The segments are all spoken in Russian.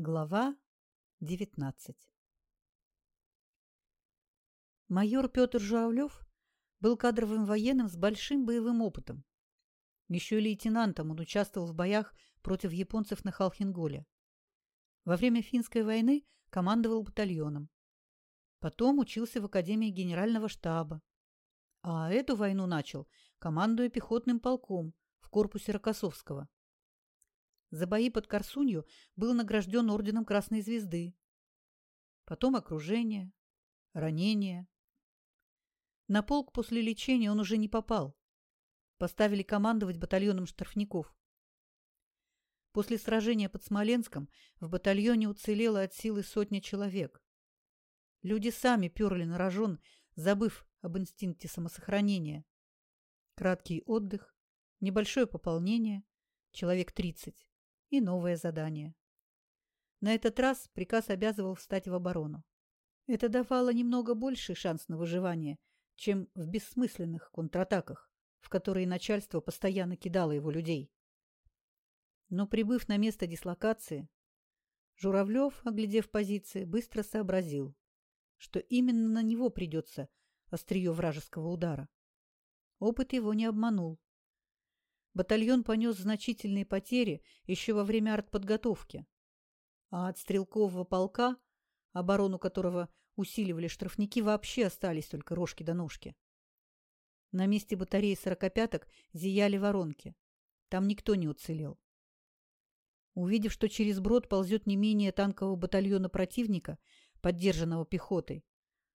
Глава 19 Майор Петр Журавлев был кадровым военным с большим боевым опытом. Еще и лейтенантом он участвовал в боях против японцев на Халхинголе. Во время финской войны командовал батальоном. Потом учился в Академии Генерального штаба. А эту войну начал, командуя пехотным полком в корпусе Рокоссовского. За бои под Корсунью был награжден орденом Красной Звезды. Потом окружение, ранение. На полк после лечения он уже не попал. Поставили командовать батальоном штрафников. После сражения под Смоленском в батальоне уцелело от силы сотня человек. Люди сами перли на рожон, забыв об инстинкте самосохранения. Краткий отдых, небольшое пополнение, человек тридцать и новое задание. На этот раз приказ обязывал встать в оборону. Это давало немного больший шанс на выживание, чем в бессмысленных контратаках, в которые начальство постоянно кидало его людей. Но прибыв на место дислокации, Журавлев, оглядев позиции, быстро сообразил, что именно на него придется острие вражеского удара. Опыт его не обманул. Батальон понес значительные потери еще во время артподготовки. А от стрелкового полка, оборону которого усиливали штрафники, вообще остались только рожки до ножки. На месте батареи сорокопяток зияли воронки. Там никто не уцелел. Увидев, что через брод ползет не менее танкового батальона противника, поддержанного пехотой,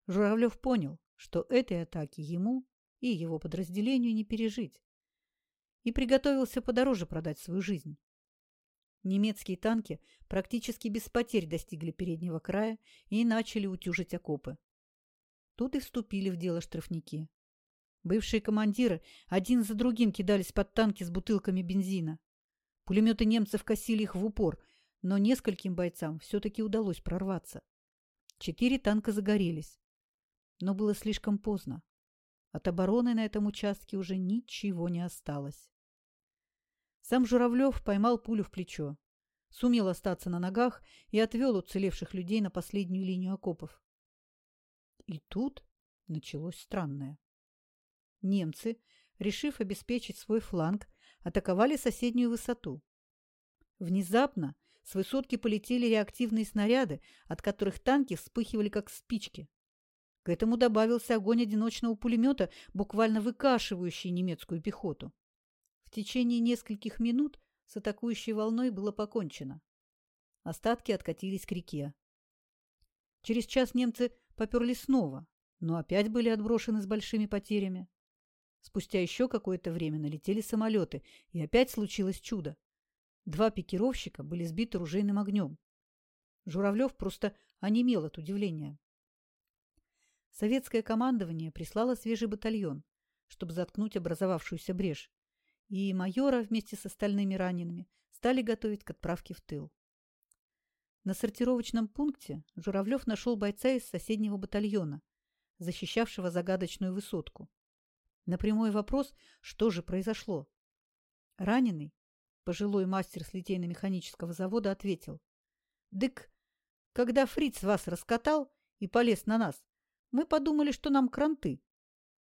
Журавлев понял, что этой атаки ему и его подразделению не пережить и приготовился подороже продать свою жизнь. Немецкие танки практически без потерь достигли переднего края и начали утюжить окопы. Тут и вступили в дело штрафники. Бывшие командиры один за другим кидались под танки с бутылками бензина. Пулеметы немцев косили их в упор, но нескольким бойцам все-таки удалось прорваться. Четыре танка загорелись. Но было слишком поздно. От обороны на этом участке уже ничего не осталось. Сам Журавлев поймал пулю в плечо, сумел остаться на ногах и отвел уцелевших людей на последнюю линию окопов. И тут началось странное. Немцы, решив обеспечить свой фланг, атаковали соседнюю высоту. Внезапно с высотки полетели реактивные снаряды, от которых танки вспыхивали как спички. К этому добавился огонь одиночного пулемета, буквально выкашивающий немецкую пехоту. Течение нескольких минут с атакующей волной было покончено. Остатки откатились к реке. Через час немцы поперли снова, но опять были отброшены с большими потерями. Спустя еще какое-то время налетели самолеты, и опять случилось чудо. Два пикировщика были сбиты ружейным огнем. Журавлев просто онемел от удивления. Советское командование прислало свежий батальон, чтобы заткнуть образовавшуюся брешь, и майора вместе с остальными ранеными стали готовить к отправке в тыл. На сортировочном пункте Журавлев нашел бойца из соседнего батальона, защищавшего загадочную высотку. На прямой вопрос, что же произошло. Раненый, пожилой мастер с литейно-механического завода, ответил. «Дык, когда фриц вас раскатал и полез на нас, мы подумали, что нам кранты.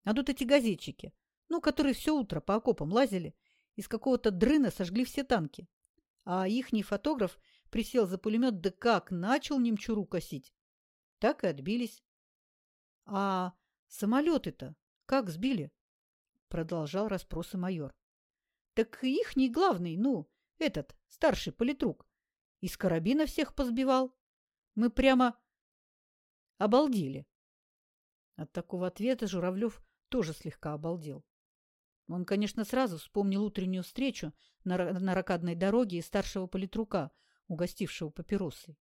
А тут эти газетчики ну, которые все утро по окопам лазили, из какого-то дрына сожгли все танки. А ихний фотограф присел за пулемет, да как начал немчуру косить. Так и отбились. — А самолеты-то как сбили? — продолжал расспросы майор. — Так ихний главный, ну, этот, старший политрук, из карабина всех позбивал. Мы прямо обалдели. От такого ответа Журавлев тоже слегка обалдел. Он, конечно, сразу вспомнил утреннюю встречу на, на ракадной дороге и старшего политрука, угостившего папиросой.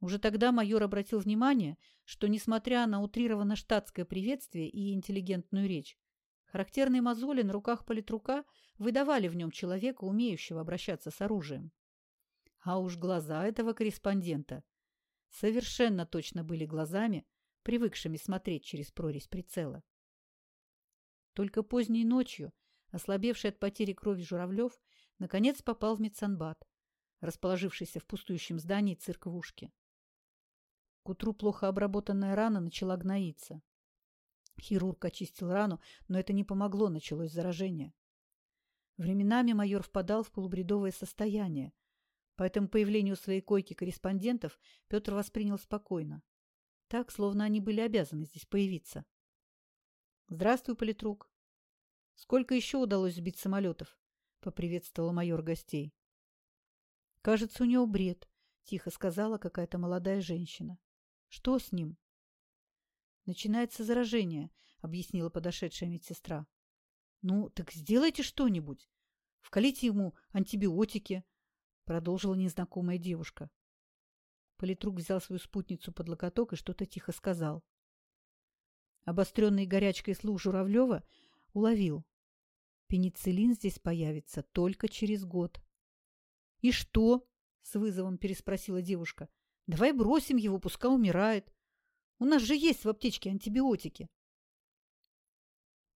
Уже тогда майор обратил внимание, что, несмотря на утрированно штатское приветствие и интеллигентную речь, характерные мозоли на руках политрука выдавали в нем человека, умеющего обращаться с оружием. А уж глаза этого корреспондента совершенно точно были глазами, привыкшими смотреть через прорезь прицела. Только поздней ночью, ослабевший от потери крови Журавлев, наконец попал в медсанбат, расположившейся в пустующем здании цирковушки. К утру плохо обработанная рана начала гноиться. Хирург очистил рану, но это не помогло, началось заражение. Временами майор впадал в полубредовое состояние, поэтому появлению своей койки корреспондентов Петр воспринял спокойно. Так, словно они были обязаны здесь появиться. «Здравствуй, политрук. Сколько еще удалось сбить самолетов?» — поприветствовала майор гостей. «Кажется, у него бред», — тихо сказала какая-то молодая женщина. «Что с ним?» «Начинается заражение», — объяснила подошедшая медсестра. «Ну, так сделайте что-нибудь. Вкалите ему антибиотики», — продолжила незнакомая девушка. Политрук взял свою спутницу под локоток и что-то тихо сказал. Обостренный горячкой слух Журавлева уловил. Пенициллин здесь появится только через год. — И что? — с вызовом переспросила девушка. — Давай бросим его, пускай умирает. У нас же есть в аптечке антибиотики.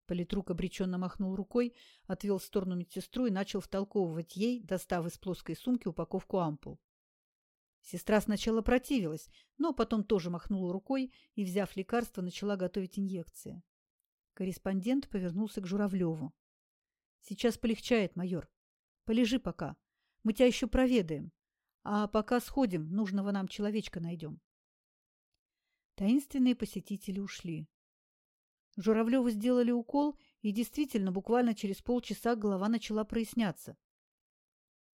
Политрук обреченно махнул рукой, отвел в сторону медсестру и начал втолковывать ей, достав из плоской сумки упаковку ампул. Сестра сначала противилась, но потом тоже махнула рукой и, взяв лекарство, начала готовить инъекции. Корреспондент повернулся к Журавлеву. «Сейчас полегчает, майор. Полежи пока. Мы тебя еще проведаем. А пока сходим, нужного нам человечка найдем». Таинственные посетители ушли. Журавлеву сделали укол, и действительно, буквально через полчаса голова начала проясняться.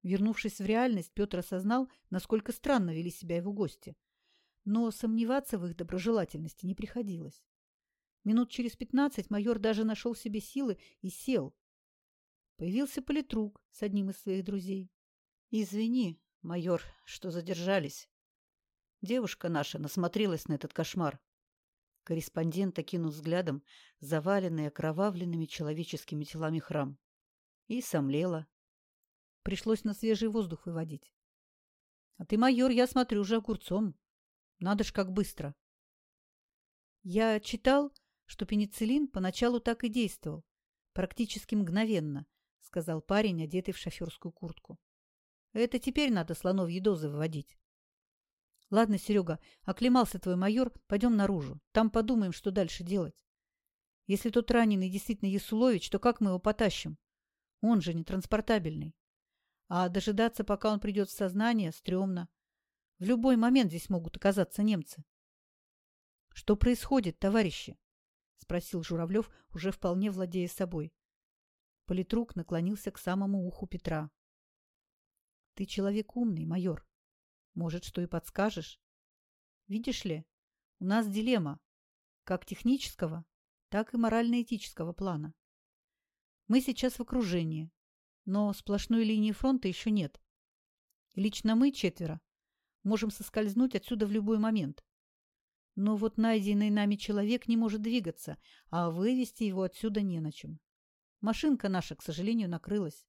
Вернувшись в реальность, Петр осознал, насколько странно вели себя его гости. Но сомневаться в их доброжелательности не приходилось. Минут через пятнадцать майор даже нашел себе силы и сел. Появился политрук с одним из своих друзей. «Извини, майор, что задержались. Девушка наша насмотрелась на этот кошмар». Корреспондент окинул взглядом заваленный окровавленными человеческими телами храм. И сомлела, Пришлось на свежий воздух выводить. А ты, майор, я смотрю, уже огурцом. Надо ж как быстро. Я читал, что пенициллин поначалу так и действовал. Практически мгновенно, сказал парень, одетый в шоферскую куртку. Это теперь надо слоновьи дозы выводить. Ладно, Серега, оклемался твой майор, пойдем наружу. Там подумаем, что дальше делать. Если тот раненый действительно Ясулович, то как мы его потащим? Он же не транспортабельный. А дожидаться, пока он придет в сознание, стрёмно. В любой момент здесь могут оказаться немцы. — Что происходит, товарищи? — спросил Журавлев, уже вполне владея собой. Политрук наклонился к самому уху Петра. — Ты человек умный, майор. Может, что и подскажешь? Видишь ли, у нас дилемма, как технического, так и морально-этического плана. Мы сейчас в окружении, но сплошной линии фронта еще нет. Лично мы, четверо, можем соскользнуть отсюда в любой момент. Но вот найденный нами человек не может двигаться, а вывести его отсюда не на чем. Машинка наша, к сожалению, накрылась.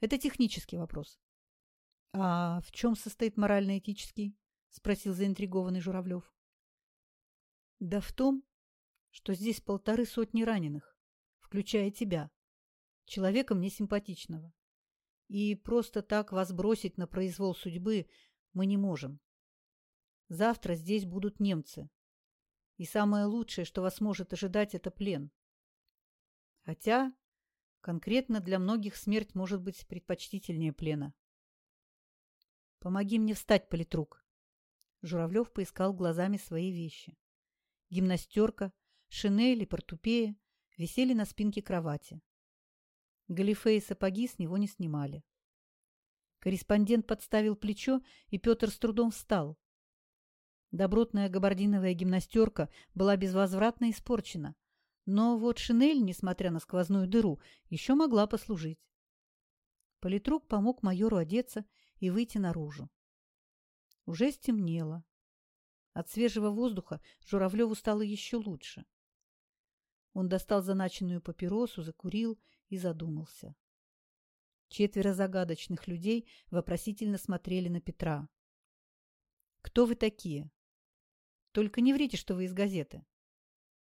Это технический вопрос. — А в чем состоит морально-этический? — спросил заинтригованный Журавлев. — Да в том, что здесь полторы сотни раненых, включая тебя человека мне симпатичного. И просто так вас бросить на произвол судьбы мы не можем. Завтра здесь будут немцы. И самое лучшее, что вас может ожидать, это плен. Хотя конкретно для многих смерть может быть предпочтительнее плена. Помоги мне встать, политрук. Журавлев поискал глазами свои вещи. Гимнастерка, шинель и портупея висели на спинке кровати. Галифе и сапоги с него не снимали. Корреспондент подставил плечо, и Петр с трудом встал. Добротная габардиновая гимнастерка была безвозвратно испорчена, но вот шинель, несмотря на сквозную дыру, еще могла послужить. Политрук помог майору одеться и выйти наружу. Уже стемнело. От свежего воздуха Журавлеву стало еще лучше. Он достал заначенную папиросу, закурил и задумался. Четверо загадочных людей вопросительно смотрели на Петра. «Кто вы такие?» «Только не врите, что вы из газеты».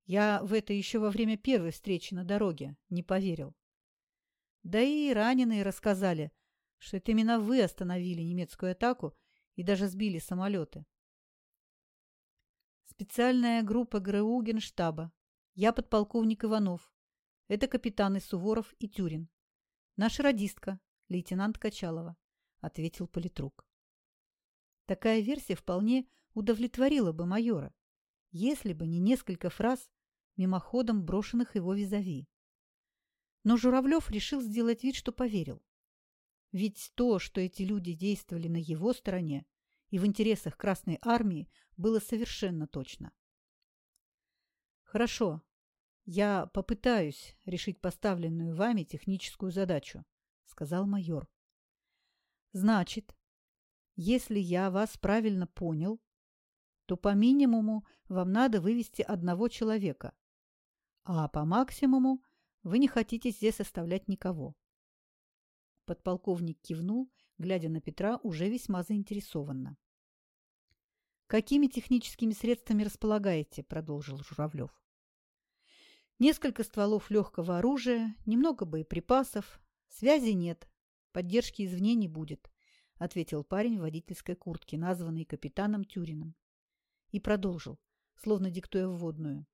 Я в это еще во время первой встречи на дороге не поверил. Да и раненые рассказали, что это именно вы остановили немецкую атаку и даже сбили самолеты. Специальная группа ГРУ Генштаба. Я подполковник Иванов. Это капитаны Суворов и Тюрин. Наша радистка, лейтенант Качалова, ответил политрук. Такая версия вполне удовлетворила бы майора, если бы не несколько фраз, мимоходом брошенных его визави. Но Журавлев решил сделать вид, что поверил. Ведь то, что эти люди действовали на его стороне и в интересах Красной Армии, было совершенно точно. «Хорошо, я попытаюсь решить поставленную вами техническую задачу», — сказал майор. «Значит, если я вас правильно понял, то по минимуму вам надо вывести одного человека, а по максимуму вы не хотите здесь оставлять никого. Подполковник кивнул, глядя на Петра уже весьма заинтересованно. «Какими техническими средствами располагаете?» – продолжил Журавлев. «Несколько стволов легкого оружия, немного боеприпасов. Связи нет, поддержки извне не будет», – ответил парень в водительской куртке, названный капитаном Тюрином. И продолжил, словно диктуя вводную.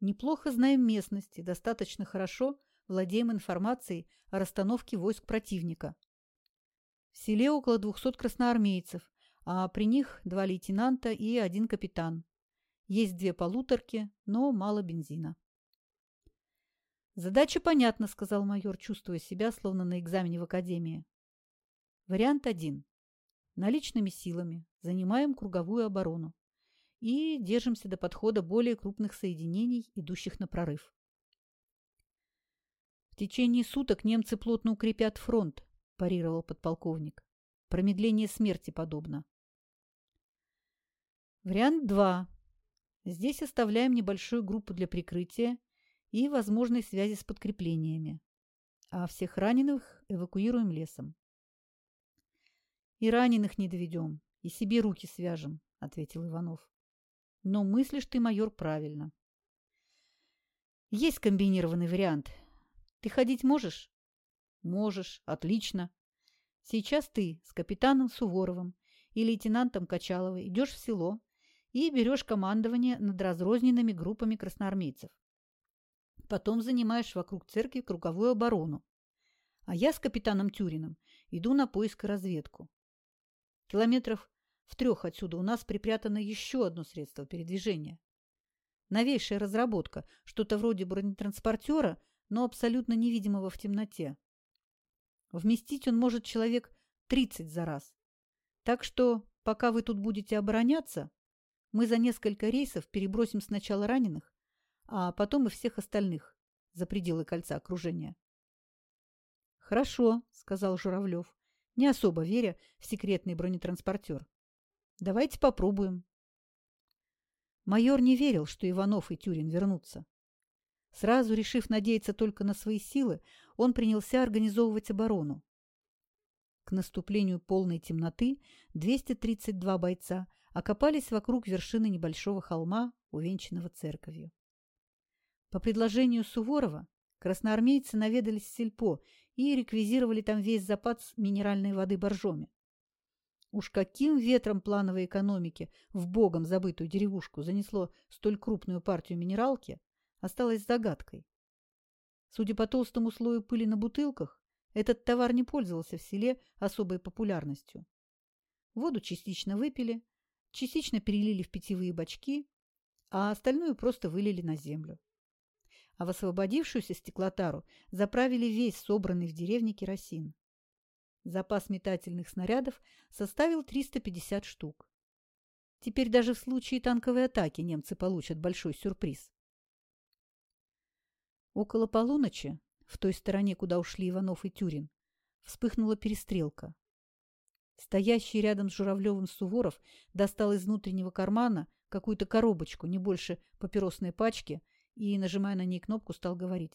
«Неплохо знаем местности, достаточно хорошо владеем информацией о расстановке войск противника. В селе около 200 красноармейцев, а при них два лейтенанта и один капитан. Есть две полуторки, но мало бензина. «Задача понятна», — сказал майор, чувствуя себя, словно на экзамене в академии. Вариант один. Наличными силами занимаем круговую оборону и держимся до подхода более крупных соединений, идущих на прорыв. В течение суток немцы плотно укрепят фронт, парировал подполковник. Промедление смерти подобно. Вариант 2. Здесь оставляем небольшую группу для прикрытия и возможной связи с подкреплениями, а всех раненых эвакуируем лесом. «И раненых не доведем, и себе руки свяжем», — ответил Иванов. «Но мыслишь ты, майор, правильно». «Есть комбинированный вариант — ты ходить можешь? Можешь. Отлично. Сейчас ты с капитаном Суворовым и лейтенантом Качаловой идешь в село и берешь командование над разрозненными группами красноармейцев. Потом занимаешь вокруг церкви круговую оборону. А я с капитаном Тюриным иду на поиск и разведку. Километров в трех отсюда у нас припрятано еще одно средство передвижения. Новейшая разработка, что-то вроде бронетранспортера но абсолютно невидимого в темноте. Вместить он может человек 30 за раз. Так что, пока вы тут будете обороняться, мы за несколько рейсов перебросим сначала раненых, а потом и всех остальных за пределы кольца окружения. «Хорошо», — сказал Журавлев, не особо веря в секретный бронетранспортер. «Давайте попробуем». Майор не верил, что Иванов и Тюрин вернутся. Сразу решив надеяться только на свои силы, он принялся организовывать оборону. К наступлению полной темноты 232 бойца окопались вокруг вершины небольшого холма, увенчанного церковью. По предложению Суворова красноармейцы наведались в сельпо и реквизировали там весь запас минеральной воды боржоми. Уж каким ветром плановой экономики в богом забытую деревушку занесло столь крупную партию минералки, осталась загадкой. Судя по толстому слою пыли на бутылках, этот товар не пользовался в селе особой популярностью. Воду частично выпили, частично перелили в питьевые бачки, а остальную просто вылили на землю. А в освободившуюся стеклотару заправили весь собранный в деревне керосин. Запас метательных снарядов составил 350 штук. Теперь даже в случае танковой атаки немцы получат большой сюрприз. Около полуночи, в той стороне, куда ушли Иванов и Тюрин, вспыхнула перестрелка. Стоящий рядом с Журавлевым Суворов достал из внутреннего кармана какую-то коробочку, не больше папиросной пачки, и, нажимая на ней кнопку, стал говорить.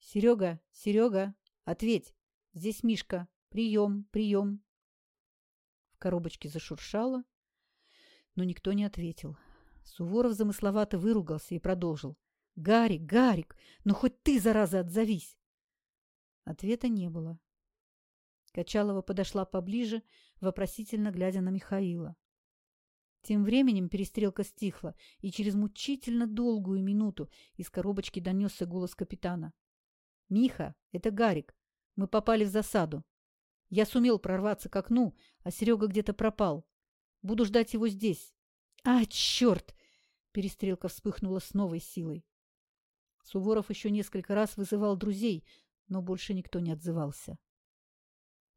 «Серега, Серега, ответь! Здесь Мишка! Прием, прием!» В коробочке зашуршало, но никто не ответил. Суворов замысловато выругался и продолжил. «Гарик, Гарик, ну хоть ты, зараза, отзовись!» Ответа не было. Качалова подошла поближе, вопросительно глядя на Михаила. Тем временем перестрелка стихла, и через мучительно долгую минуту из коробочки донесся голос капитана. «Миха, это Гарик. Мы попали в засаду. Я сумел прорваться к окну, а Серега где-то пропал. Буду ждать его здесь». «А, черт!» – перестрелка вспыхнула с новой силой. Суворов еще несколько раз вызывал друзей, но больше никто не отзывался.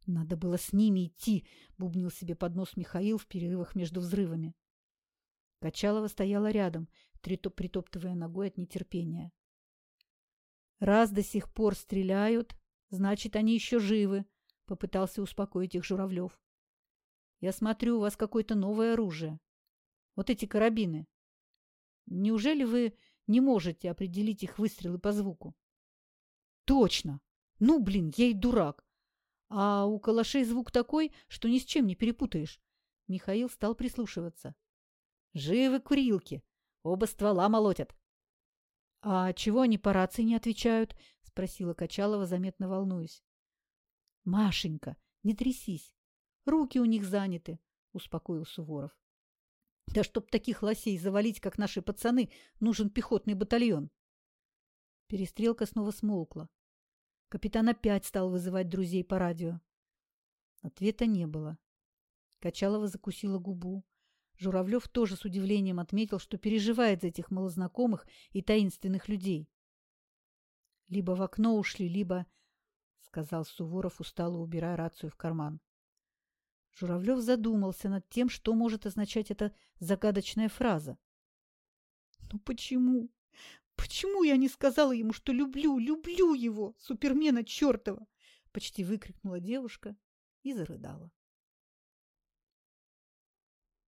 Надо было с ними идти, бубнил себе под нос Михаил в перерывах между взрывами. Качалова стояла рядом, притоптывая ногой от нетерпения. Раз до сих пор стреляют, значит, они еще живы, попытался успокоить их Журавлев. Я смотрю, у вас какое-то новое оружие. Вот эти карабины. Неужели вы не можете определить их выстрелы по звуку? Точно! Ну, блин, я и дурак. А у калашей звук такой, что ни с чем не перепутаешь. Михаил стал прислушиваться. Живы курилки. Оба ствола молотят. — А чего они по рации не отвечают? — спросила Качалова, заметно волнуясь. — Машенька, не трясись. Руки у них заняты, — успокоил Суворов. — Да чтоб таких лосей завалить, как наши пацаны, нужен пехотный батальон. Перестрелка снова смолкла. Капитан опять стал вызывать друзей по радио. Ответа не было. Качалова закусила губу. Журавлев тоже с удивлением отметил, что переживает за этих малознакомых и таинственных людей. «Либо в окно ушли, либо...» — сказал Суворов, устало убирая рацию в карман. Журавлев задумался над тем, что может означать эта загадочная фраза. «Ну почему? «Почему я не сказала ему, что люблю, люблю его, супермена чертова?» Почти выкрикнула девушка и зарыдала.